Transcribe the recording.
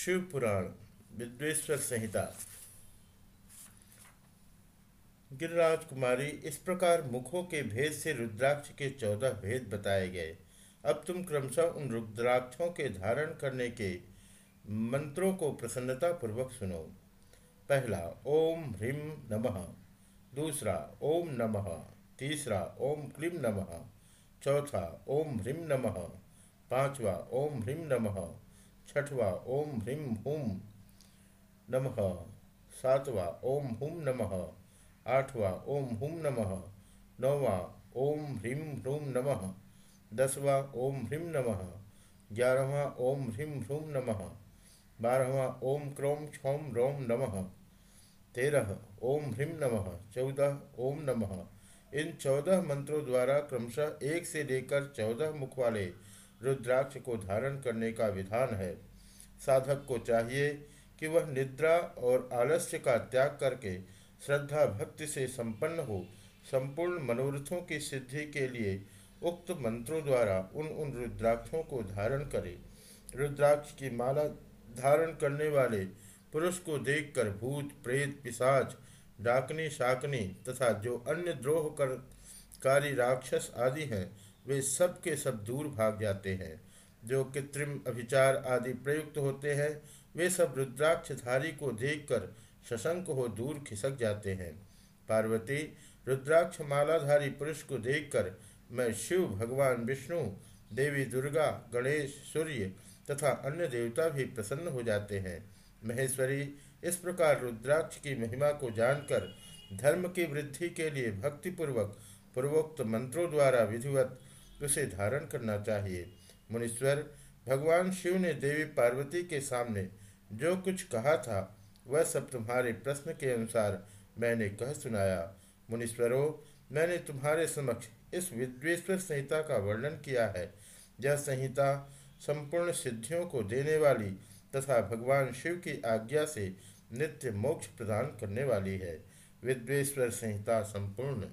शिव पुराण विद्वेश्वर संहिता। गिरिराज कुमारी इस प्रकार मुखों के भेद से रुद्राक्ष के चौदह भेद बताए गए। अब तुम क्रमशः उन रुद्राक्षों के धारण करने के मंत्रों को प्रसन्नता पूर्वक सुनो। पहला, ओम ह्रीम नमः। दूसरा, ओम नमः। तीसरा, ओम क्लीम नमः। चौथा, ओम ह्रीम नमः। पांचवा, ओम ह्रीम नमः। छठवा ओम ह्रीम हुम नमः। सातवा ओम हुम नमः। आठवा ओम हुम नमः। नौवा ओम ह्रीम ह्रूम नमः। दसवा ओम ह्रीम नमः। ग्यारहवा ओम ह्रीम ह्रूम नमः। बारहवा ओम क्रोम क्षौम रोम नमः। तेरह ओम ह्रीम नमः। चौदह ओम नमः। इन चौदह मंत्रों द्वारा क्रमशः एक से लेकर चौदह मुख वाले रुद्राक्ष को धारण करने का विधान है। साधक को चाहिए कि वह निद्रा और आलस्य का त्याग करके श्रद्धा भक्ति से संपन्न हो। संपूर्ण मनोरथों की सिद्धि के लिए उक्त मंत्रों द्वारा उन उन रुद्राक्षों को धारण करे। रुद्राक्ष की माला धारण करने वाले पुरुष को देखकर भूत, प्रेत, पिशाच, डाकनी, शाकनी तथा जो अन्य द्रोह कर कारी राक्षस आदि हैं वे सब के सब दूर भाग जाते हैं। जो कृत्रिम अभिचार आदि प्रयुक्त होते हैं, वे सब रुद्राक्षधारी को देखकर शशंक हो दूर खिसक जाते हैं। पार्वती रुद्राक्ष मालाधारी पुरुष को देखकर, मैं शिव, भगवान विष्णु, देवी दुर्गा, गणेश, सूर्य तथा अन्य देवता भी प्रसन्न हो जाते हैं। महेश्वरी, इस प्रकार रुद्राक्ष की महिमा को जानकर, धर्म की वृद्धि के लिए भक्तिपूर्वक, पूर्वोक्त मंत्रों द्वारा विधिवत उसे धारण करना चाहिए। मुनीश्वर, भगवान शिव ने देवी पार्वती के सामने जो कुछ कहा था, वह सब तुम्हारे प्रश्न के अनुसार मैंने कह सुनाया। मुनीश्वरों, मैंने तुम्हारे समक्ष इस विद्वेश्वर संहिता का वर्णन किया है। यह संहिता संपूर्ण सिद्धियों को देने वाली तथा भगवान शिव की आज्ञा से नित्य मोक्ष प्रदान करने वाली है। विद्वेश्वर संहिता संपूर्ण।